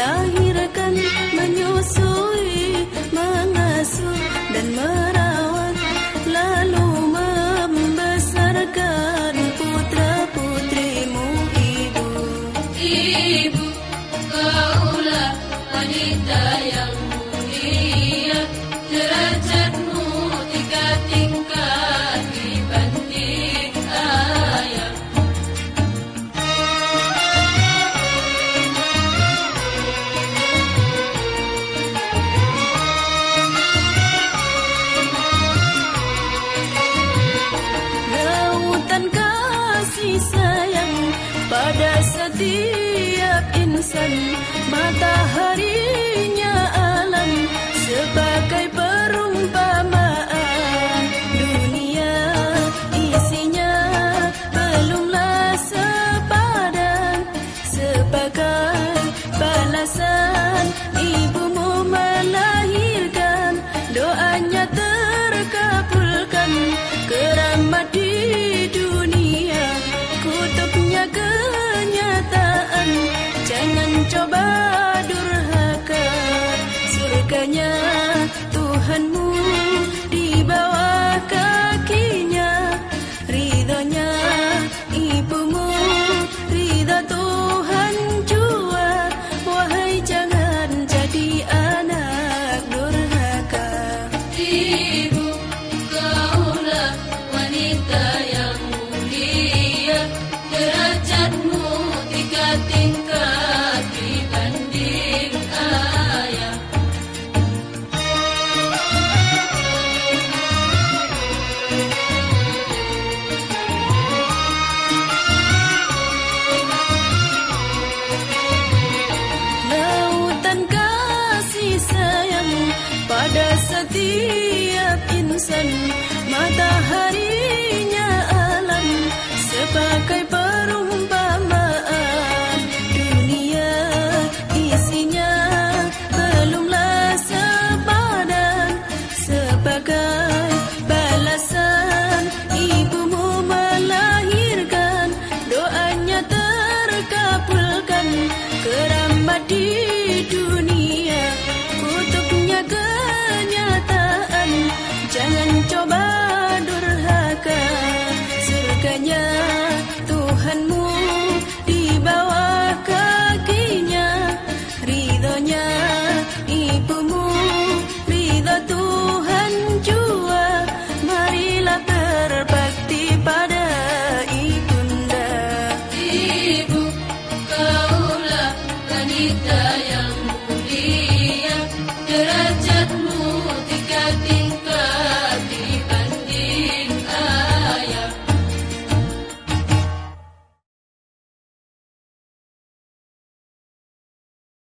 la pada setiap insan mataharinya hanya kenyataan. Jangan coba durhaka. Surganya Tuhanmu. setiap insan.